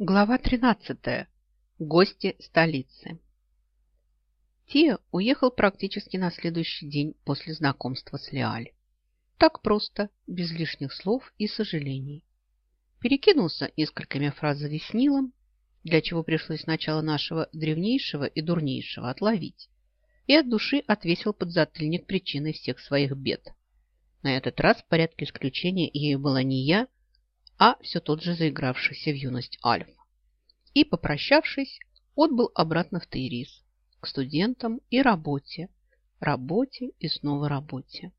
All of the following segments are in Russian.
Глава 13. Гости столицы. Тия уехал практически на следующий день после знакомства с Леаль. Так просто, без лишних слов и сожалений. Перекинулся несколькими фразами с Нилом, для чего пришлось сначала нашего древнейшего и дурнейшего отловить, и от души отвесил подзатыльник причиной всех своих бед. На этот раз в порядке исключения ею была не я, а все тот же заигравшийся в юность Альф. И, попрощавшись, отбыл обратно в Тейрис, к студентам и работе, работе и снова работе.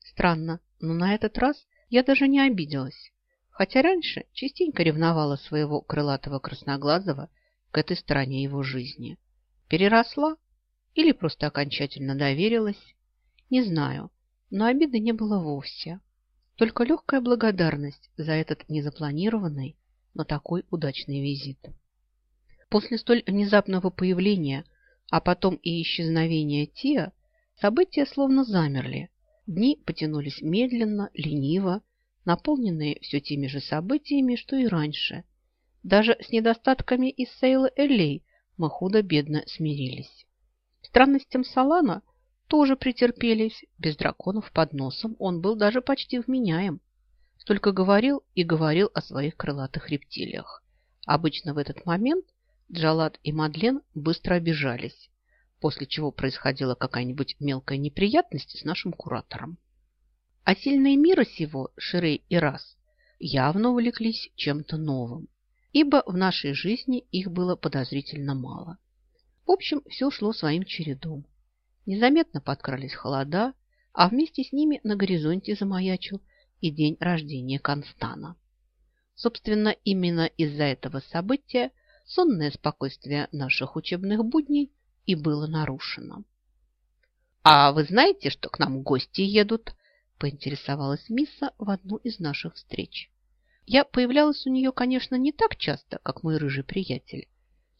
Странно, но на этот раз я даже не обиделась, хотя раньше частенько ревновала своего крылатого красноглазого к этой стороне его жизни. Переросла или просто окончательно доверилась, не знаю, но обиды не было вовсе. Только легкая благодарность за этот незапланированный, но такой удачный визит. После столь внезапного появления, а потом и исчезновения Тиа, события словно замерли. Дни потянулись медленно, лениво, наполненные все теми же событиями, что и раньше. Даже с недостатками из Сейла Элей мы худо-бедно смирились. Странностям Салана тоже претерпелись. Без драконов под носом он был даже почти вменяем. Только говорил и говорил о своих крылатых рептилиях. Обычно в этот момент Джалат и Мадлен быстро обижались, после чего происходила какая-нибудь мелкая неприятность с нашим куратором. А сильные мира сего, Ширей и Рас, явно увлеклись чем-то новым, ибо в нашей жизни их было подозрительно мало. В общем, все шло своим чередом. Незаметно подкрались холода, а вместе с ними на горизонте замаячил и день рождения Констана. Собственно, именно из-за этого события сонное спокойствие наших учебных будней и было нарушено. «А вы знаете, что к нам гости едут?» – поинтересовалась Мисса в одну из наших встреч. Я появлялась у нее, конечно, не так часто, как мой рыжий приятель,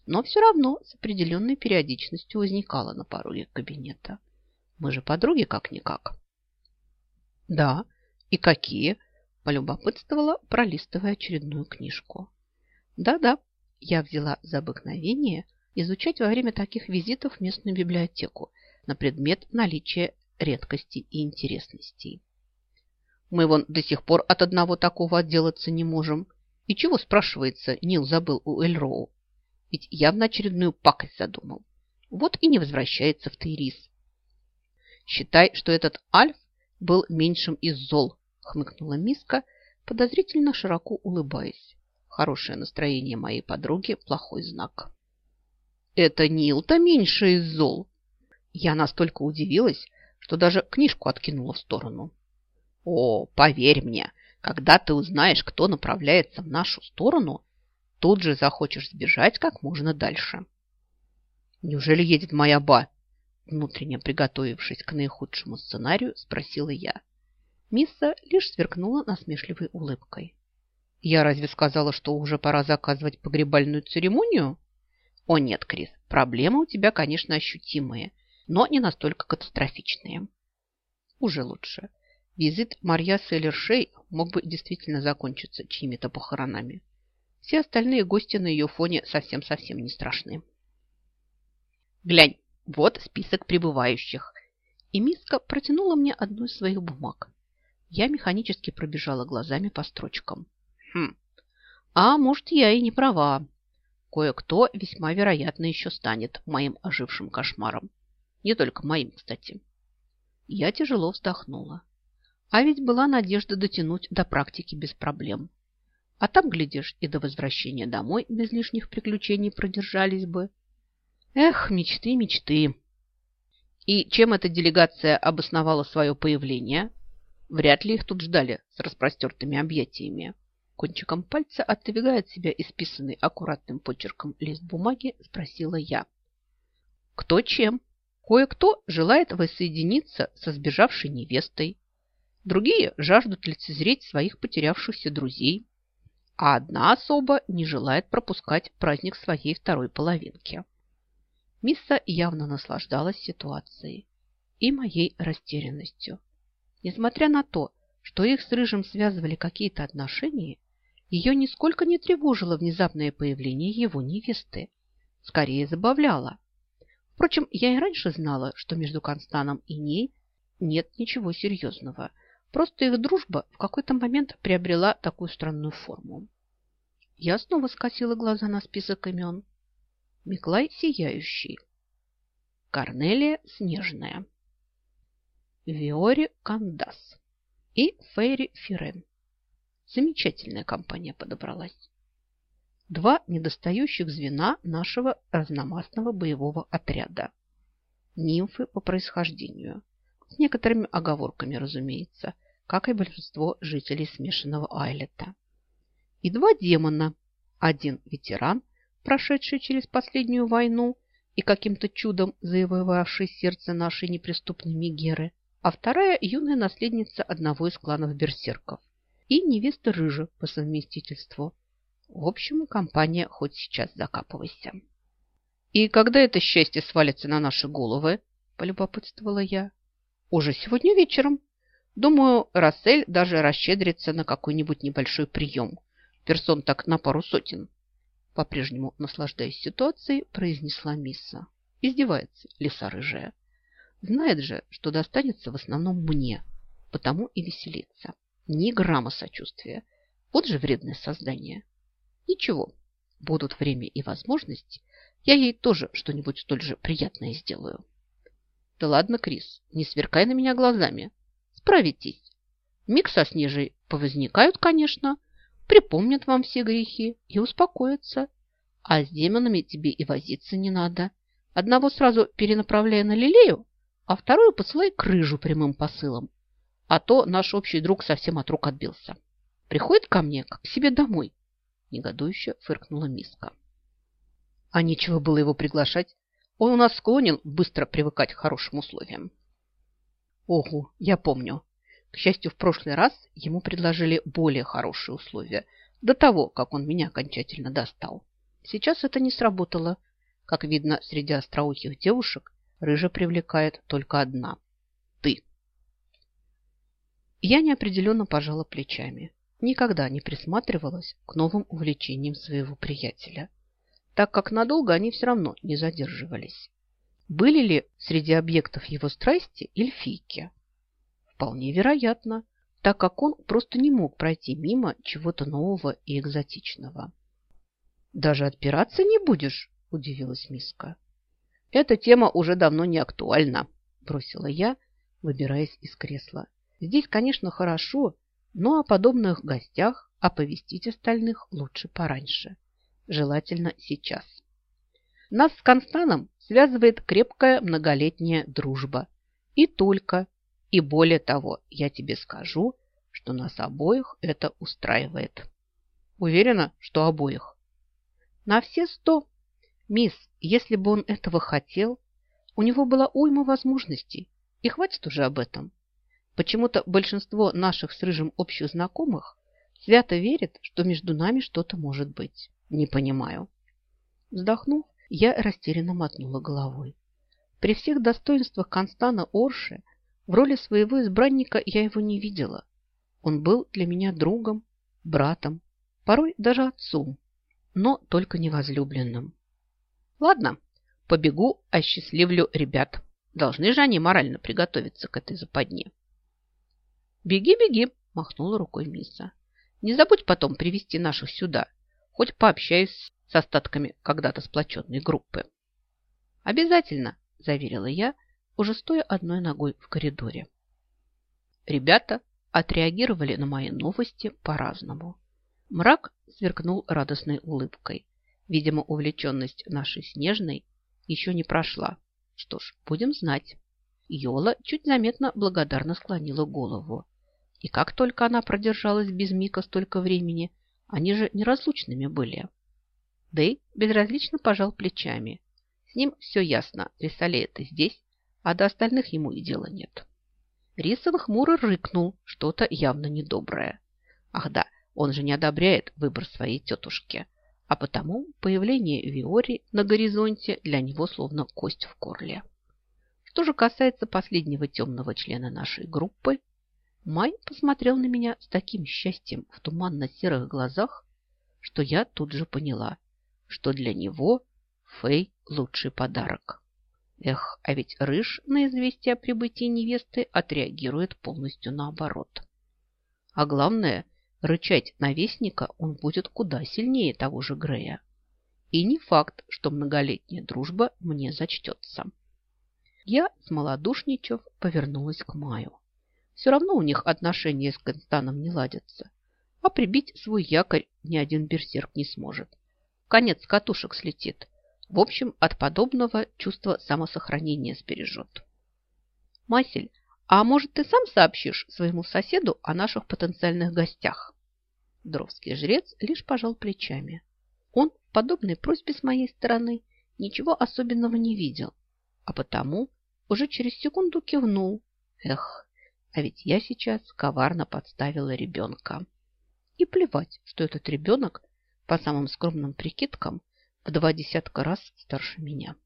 но все равно с определенной периодичностью возникала на пороге кабинета. Мы же подруги как-никак. Да, и какие? Полюбопытствовала, пролистывая очередную книжку. Да-да, я взяла за обыкновение изучать во время таких визитов местную библиотеку на предмет наличия редкостей и интересностей. Мы вон до сих пор от одного такого отделаться не можем. И чего, спрашивается, Нил забыл у Эльроу? Ведь явно очередную пакость задумал. Вот и не возвращается в Тейрис. Считай, что этот Альф был меньшим из зол, хмыкнула Миска, подозрительно широко улыбаясь. Хорошее настроение моей подруги – плохой знак. Это Нил-то меньше из зол. Я настолько удивилась, что даже книжку откинула в сторону. О, поверь мне, когда ты узнаешь, кто направляется в нашу сторону, тут же захочешь сбежать как можно дальше. Неужели едет моя ба? Внутренне приготовившись к наихудшему сценарию, спросила я. Мисса лишь сверкнула насмешливой улыбкой. Я разве сказала, что уже пора заказывать погребальную церемонию? О нет, Крис, проблемы у тебя, конечно, ощутимые, но не настолько катастрофичные. Уже лучше. Визит Марья Селлершей мог бы действительно закончиться чьими-то похоронами. Все остальные гости на ее фоне совсем-совсем не страшны. Глянь, вот список прибывающих. И Миска протянула мне одну из своих бумаг. Я механически пробежала глазами по строчкам. Хм, а может, я и не права. Кое-кто весьма вероятно еще станет моим ожившим кошмаром. Не только моим, кстати. Я тяжело вздохнула. А ведь была надежда дотянуть до практики без проблем. А там, глядишь, и до возвращения домой без лишних приключений продержались бы. Эх, мечты, мечты. И чем эта делегация обосновала свое появление? Вряд ли их тут ждали с распростертыми объятиями. Кончиком пальца, отодвигая от себя исписанный аккуратным почерком лист бумаги, спросила я. Кто чем? Кое-кто желает воссоединиться со сбежавшей невестой. Другие жаждут лицезреть своих потерявшихся друзей а одна особа не желает пропускать праздник своей второй половинки. Мисса явно наслаждалась ситуацией и моей растерянностью. Несмотря на то, что их с Рыжим связывали какие-то отношения, Ее нисколько не тревожило внезапное появление его невесты. Скорее забавляло. Впрочем, я и раньше знала, что между Констаном и ней нет ничего серьезного. Просто их дружба в какой-то момент приобрела такую странную форму. Я снова скосила глаза на список имен. Миклай Сияющий, Корнелия Снежная, Виори Кандас и Фейри Фирен. Замечательная компания подобралась. Два недостающих звена нашего разномастного боевого отряда. Нимфы по происхождению. С некоторыми оговорками, разумеется, как и большинство жителей смешанного Айлета. И два демона. Один ветеран, прошедший через последнюю войну и каким-то чудом завоевавший сердце нашей неприступной Мегеры, а вторая – юная наследница одного из кланов берсерков и невеста Рыжа по совместительству. В общем, компания хоть сейчас закапывайся. «И когда это счастье свалится на наши головы?» – полюбопытствовала я. «Уже сегодня вечером. Думаю, Рассель даже расщедрится на какой-нибудь небольшой прием. Персон так на пару сотен». По-прежнему наслаждаясь ситуацией, произнесла Мисса. Издевается лиса рыжая. Знает же, что достанется в основном мне, потому и веселится. Ни грамма сочувствия. Вот же вредное создание. Ничего, будут время и возможность, я ей тоже что-нибудь столь же приятное сделаю. Да ладно, Крис, не сверкай на меня глазами. Справитесь. Миг со Снежей повозникают, конечно, припомнят вам все грехи и успокоятся. А с демонами тебе и возиться не надо. Одного сразу перенаправляя на Лилею, а вторую посылай к рыжу прямым посылом а то наш общий друг совсем от рук отбился. Приходит ко мне, как к себе домой. Негодующе фыркнула миска. А нечего было его приглашать. Он у нас склонен быстро привыкать к хорошим условиям. Ого, я помню. К счастью, в прошлый раз ему предложили более хорошие условия до того, как он меня окончательно достал. Сейчас это не сработало. Как видно, среди остроухих девушек рыжа привлекает только одна – ты. Я неопределенно пожала плечами. Никогда не присматривалась к новым увлечениям своего приятеля, так как надолго они все равно не задерживались. Были ли среди объектов его страсти эльфийки? Вполне вероятно, так как он просто не мог пройти мимо чего-то нового и экзотичного. «Даже отпираться не будешь?» – удивилась Миска. «Эта тема уже давно не актуальна», – бросила я, выбираясь из кресла. Здесь, конечно, хорошо, но о подобных гостях оповестить остальных лучше пораньше. Желательно сейчас. Нас с Констаном связывает крепкая многолетняя дружба. И только. И более того, я тебе скажу, что нас обоих это устраивает. Уверена, что обоих. На все сто. Мисс, если бы он этого хотел, у него была уйма возможностей. И хватит уже об этом. Почему-то большинство наших с Рыжим общих знакомых свято верит, что между нами что-то может быть. Не понимаю. Вздохнув, я растерянно мотнула головой. При всех достоинствах Констана Орше в роли своего избранника я его не видела. Он был для меня другом, братом, порой даже отцом, но только невозлюбленным. Ладно, побегу, осчастливлю ребят. Должны же они морально приготовиться к этой западне. «Беги, беги!» – махнула рукой Миса. «Не забудь потом привести наших сюда. Хоть пообщаюсь с остатками когда-то сплоченной группы». «Обязательно!» – заверила я, уже стоя одной ногой в коридоре. Ребята отреагировали на мои новости по-разному. Мрак сверкнул радостной улыбкой. Видимо, увлеченность нашей Снежной еще не прошла. Что ж, будем знать. Йола чуть заметно благодарно склонила голову. И как только она продержалась без Мика столько времени, они же неразлучными были. Дэй безразлично пожал плечами. С ним все ясно, Рисалея-то здесь, а до остальных ему и дела нет. Рисон хмуро рыкнул, что-то явно недоброе. Ах да, он же не одобряет выбор своей тетушки, а потому появление Виори на горизонте для него словно кость в горле. Что же касается последнего темного члена нашей группы, Май посмотрел на меня с таким счастьем в туманно-серых глазах, что я тут же поняла, что для него Фэй – лучший подарок. Эх, а ведь Рыж на известие о прибытии невесты отреагирует полностью наоборот. А главное, рычать на вестника он будет куда сильнее того же Грея. И не факт, что многолетняя дружба мне зачтется. Я, смолодушничав, повернулась к Маю. Все равно у них отношения с Констаном не ладятся. А прибить свой якорь ни один берсерк не сможет. Конец катушек слетит. В общем, от подобного чувство самосохранения сбережет. Масель, а может, ты сам сообщишь своему соседу о наших потенциальных гостях? Дровский жрец лишь пожал плечами. Он в подобной просьбе с моей стороны ничего особенного не видел, а потому уже через секунду кивнул. Эх, а ведь я сейчас коварно подставила ребенка. И плевать, что этот ребенок, по самым скромным прикидкам, в два десятка раз старше меня.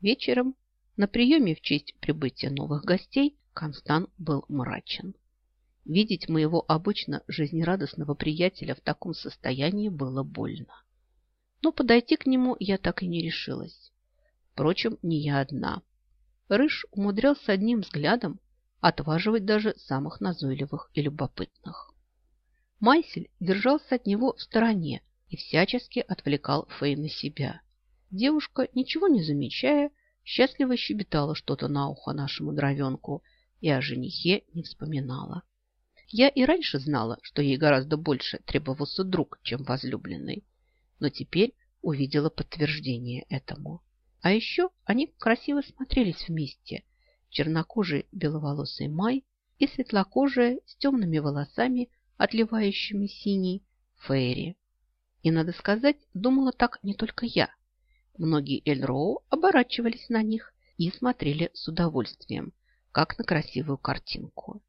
Вечером на приеме в честь прибытия новых гостей Констан был мрачен. Видеть моего обычно жизнерадостного приятеля в таком состоянии было больно. Но подойти к нему я так и не решилась. Впрочем, не я одна. Рыж умудрялся одним взглядом отваживать даже самых назойливых и любопытных. Майсель держался от него в стороне и всячески отвлекал Фэй на себя. Девушка, ничего не замечая, счастливо щебетала что-то на ухо нашему дровенку и о женихе не вспоминала. Я и раньше знала, что ей гораздо больше требовался друг, чем возлюбленный, но теперь увидела подтверждение этому. А еще они красиво смотрелись вместе – чернокожий беловолосый Май и светлокожая с темными волосами, отливающими синий, Фейри. И, надо сказать, думала так не только я. Многие Эльроу оборачивались на них и смотрели с удовольствием, как на красивую картинку.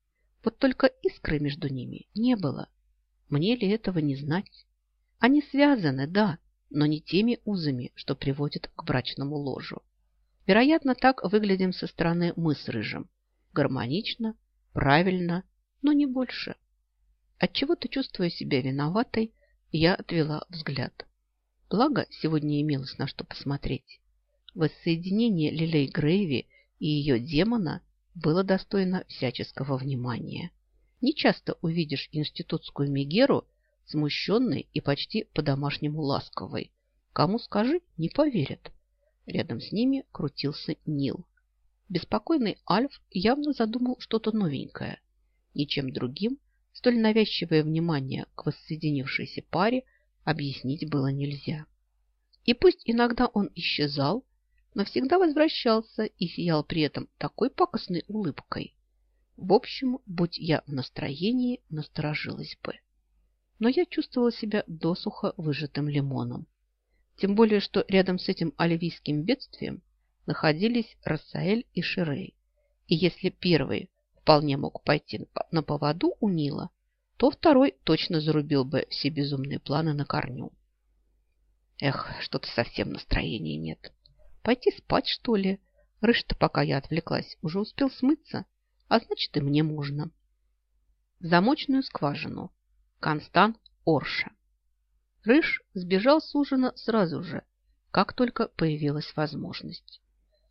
Вот только искры между ними не было. Мне ли этого не знать? Они связаны, да, но не теми узами, что приводят к брачному ложу. Вероятно, так выглядим со стороны мы с Рыжим. Гармонично, правильно, но не больше. Отчего-то, чувствуя себя виноватой, я отвела взгляд. Благо, сегодня имелось на что посмотреть. Воссоединение Лилей Грейви и ее демона было достойно всяческого внимания. Не часто увидишь институтскую Мегеру смущенной и почти по-домашнему ласковой. Кому скажи, не поверят. Рядом с ними крутился Нил. Беспокойный Альф явно задумал что-то новенькое. Ничем другим столь навязчивое внимание к воссоединившейся паре объяснить было нельзя. И пусть иногда он исчезал, но всегда возвращался и сиял при этом такой пакостной улыбкой. В общем, будь я в настроении, насторожилась бы. Но я чувствовала себя досуха выжатым лимоном. Тем более, что рядом с этим оливийским бедствием находились Рассаэль и Ширей. И если первый вполне мог пойти на поводу у Нила, то второй точно зарубил бы все безумные планы на корню. Эх, что-то совсем настроения нет. Пойти спать, что ли? Рыж-то, пока я отвлеклась, уже успел смыться, а значит и мне можно. замочную скважину. Констан Орша. Рыж сбежал с ужина сразу же, как только появилась возможность.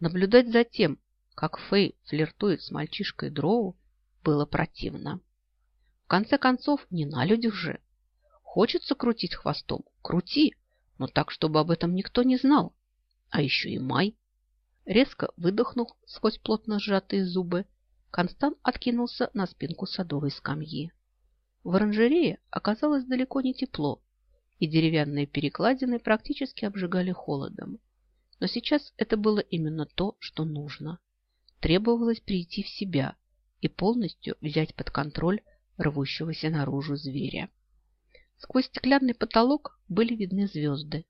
Наблюдать за тем, как Фэй флиртует с мальчишкой Дроу, было противно. В конце концов, не на людях же. Хочется крутить хвостом? Крути, но так, чтобы об этом никто не знал. А еще и Май. Резко выдохнув сквозь плотно сжатые зубы, Констант откинулся на спинку садовой скамьи. В оранжерее оказалось далеко не тепло, и деревянные перекладины практически обжигали холодом. Но сейчас это было именно то, что нужно. Требовалось прийти в себя и полностью взять под контроль рвущегося наружу зверя. Сквозь стеклянный потолок были видны звезды.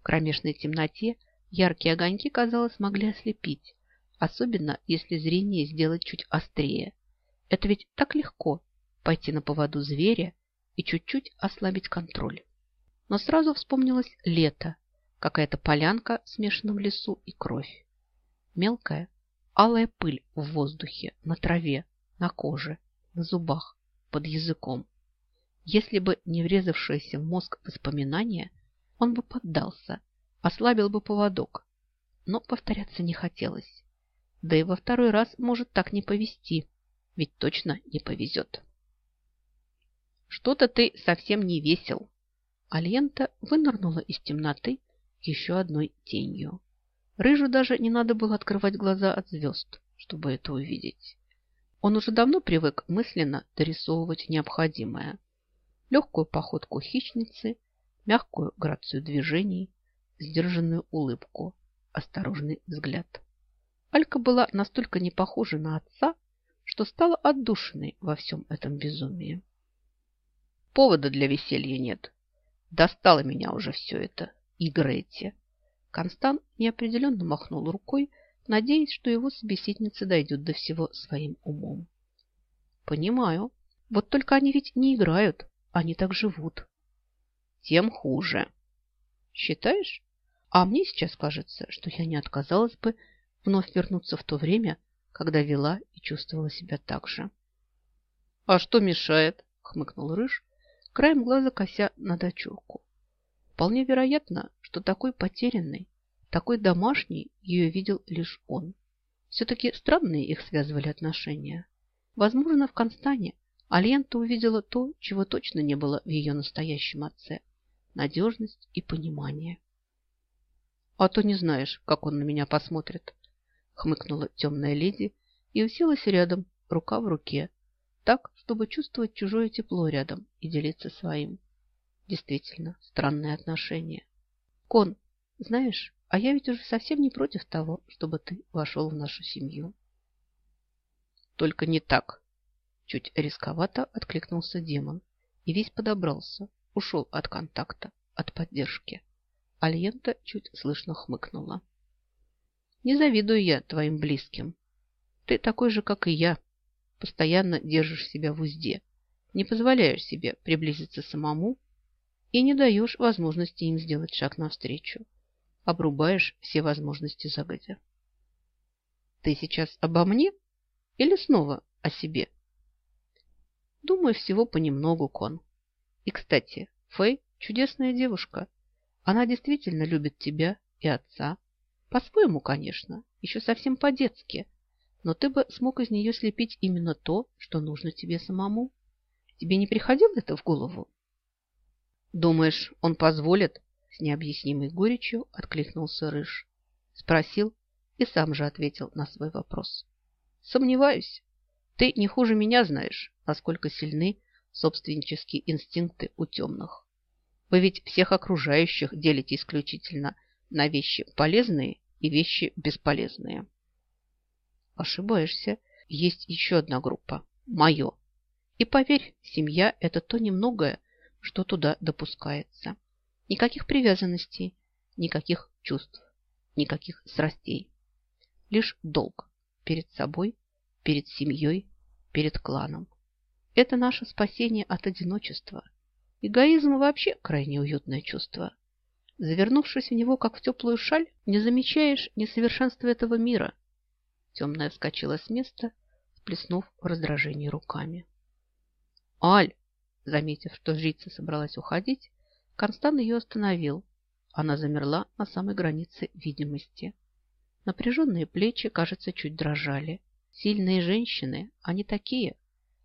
В кромешной темноте яркие огоньки, казалось, могли ослепить, особенно если зрение сделать чуть острее. Это ведь так легко пойти на поводу зверя и чуть-чуть ослабить контроль. Но сразу вспомнилось лето, какая-то полянка в смешанном лесу и кровь. Мелкая, алая пыль в воздухе, на траве, на коже на зубах, под языком. Если бы не врезавшееся в мозг воспоминания, он бы поддался, ослабил бы поводок. Но повторяться не хотелось. Да и во второй раз может так не повезти, ведь точно не повезет. Что-то ты совсем не весел. Альента вынырнула из темноты еще одной тенью. Рыжу даже не надо было открывать глаза от звезд, чтобы это увидеть. Он уже давно привык мысленно дорисовывать необходимое. Легкую походку хищницы, мягкую грацию движений, сдержанную улыбку, осторожный взгляд. Алька была настолько не похожа на отца, что стала отдушиной во всем этом безумии. Повода для веселья нет. Достало меня уже все это. Игры эти. Констант неопределенно махнул рукой, надеясь, что его собеседница дойдет до всего своим умом. Понимаю. Вот только они ведь не играют, они так живут. Тем хуже. Считаешь? А мне сейчас кажется, что я не отказалась бы вновь вернуться в то время, когда вела и чувствовала себя так же. — А что мешает? — хмыкнул Рыж, краем глаза кося на дочурку. Вполне вероятно, что такой потерянный, такой домашний ее видел лишь он. Все-таки странные их связывали отношения. Возможно, в Констане Альента увидела то, чего точно не было в ее настоящем отце – надежность и понимание. «А то не знаешь, как он на меня посмотрит», хмыкнула темная леди и уселась рядом, рука в руке, так, чтобы чувствовать чужое тепло рядом и делиться своим. Действительно, странные отношения. Кон, знаешь, а я ведь уже совсем не против того, чтобы ты вошел в нашу семью. Только не так. Чуть рисковато откликнулся демон и весь подобрался, ушел от контакта, от поддержки. Альента чуть слышно хмыкнула. Не завидую я твоим близким. Ты такой же, как и я. Постоянно держишь себя в узде, не позволяешь себе приблизиться самому и не даешь возможности им сделать шаг навстречу. Обрубаешь все возможности загодя. Ты сейчас обо мне или снова о себе? Думаю, всего понемногу, Кон. И, кстати, Фэй чудесная девушка. Она действительно любит тебя и отца, по-своему, конечно, еще совсем по-детски. Но ты бы смог из нее слепить именно то, что нужно тебе самому. Тебе не приходило это в голову? Думаешь, он позволит? С необъяснимой горечью откликнулся Рыж. Спросил и сам же ответил на свой вопрос. Сомневаюсь. Ты не хуже меня знаешь, насколько сильны собственнические инстинкты у темных. Вы ведь всех окружающих делите исключительно на вещи полезные и вещи бесполезные. Ошибаешься. Есть еще одна группа. Мое. И поверь, семья – это то немногое, что туда допускается. Никаких привязанностей, никаких чувств, никаких страстей. Лишь долг перед собой, перед семьей, перед кланом. Это наше спасение от одиночества. Эгоизм вообще крайне уютное чувство. Завернувшись в него, как в теплую шаль, не замечаешь несовершенства этого мира. Темная вскочила с места, сплеснув в раздражении руками. «Аль!» Заметив, что жрица собралась уходить, Констан ее остановил. Она замерла на самой границе видимости. Напряженные плечи, кажется, чуть дрожали. Сильные женщины, они такие,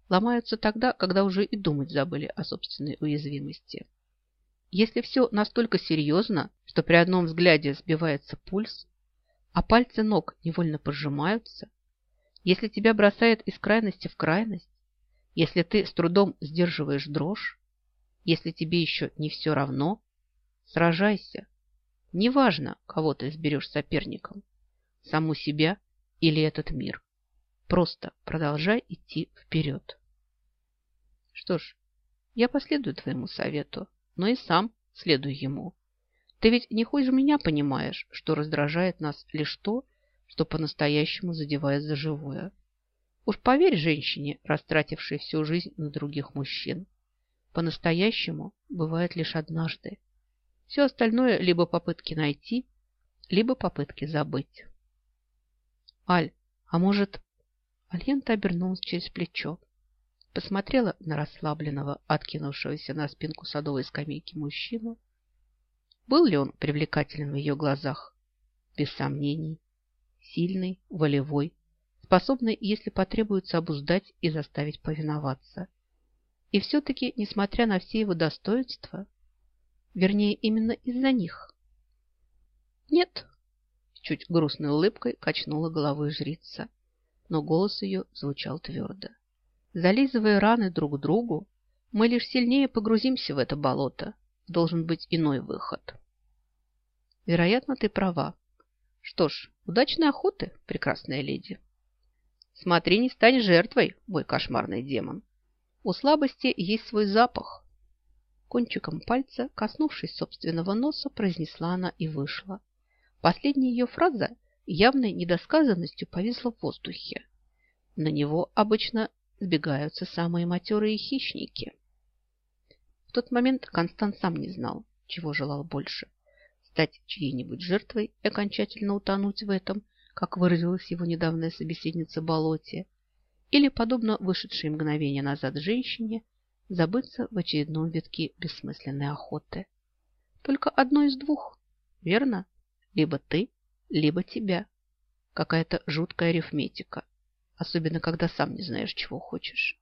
ломаются тогда, когда уже и думать забыли о собственной уязвимости. Если все настолько серьезно, что при одном взгляде сбивается пульс, а пальцы ног невольно пожимаются, если тебя бросает из крайности в крайность, если ты с трудом сдерживаешь дрожь, если тебе еще не все равно, сражайся. Неважно, кого ты изберешь соперником, саму себя или этот мир. Просто продолжай идти вперед. Что ж, я последую твоему совету но и сам следуй ему. Ты ведь не хуже меня понимаешь, что раздражает нас лишь то, что по-настоящему задевает за живое. Уж поверь женщине, растратившей всю жизнь на других мужчин. По-настоящему бывает лишь однажды. Все остальное либо попытки найти, либо попытки забыть. Аль, а может... Альента обернулась через плечо. посмотрела на расслабленного, откинувшегося на спинку садовой скамейки мужчину. Был ли он привлекателен в ее глазах? Без сомнений. Сильный, волевой, способный, если потребуется, обуздать и заставить повиноваться. И все-таки, несмотря на все его достоинства, вернее, именно из-за них. Нет, чуть грустной улыбкой качнула головой жрица, но голос ее звучал твердо. Зализывая раны друг другу, мы лишь сильнее погрузимся в это болото. Должен быть иной выход. Вероятно, ты права. Что ж, удачной охоты, прекрасная леди. Смотри, не стань жертвой, мой кошмарный демон. У слабости есть свой запах. Кончиком пальца, коснувшись собственного носа, произнесла она и вышла. Последняя ее фраза явной недосказанностью повисла в воздухе. На него обычно сбегаются самые матерые хищники. В тот момент Констант сам не знал, чего желал больше – стать чьей-нибудь жертвой и окончательно утонуть в этом, как выразилась его недавняя собеседница Болоте, или, подобно вышедшей мгновение назад женщине, забыться в очередном витке бессмысленной охоты. Только одно из двух, верно? Либо ты, либо тебя. Какая-то жуткая арифметика особенно когда сам не знаешь, чего хочешь.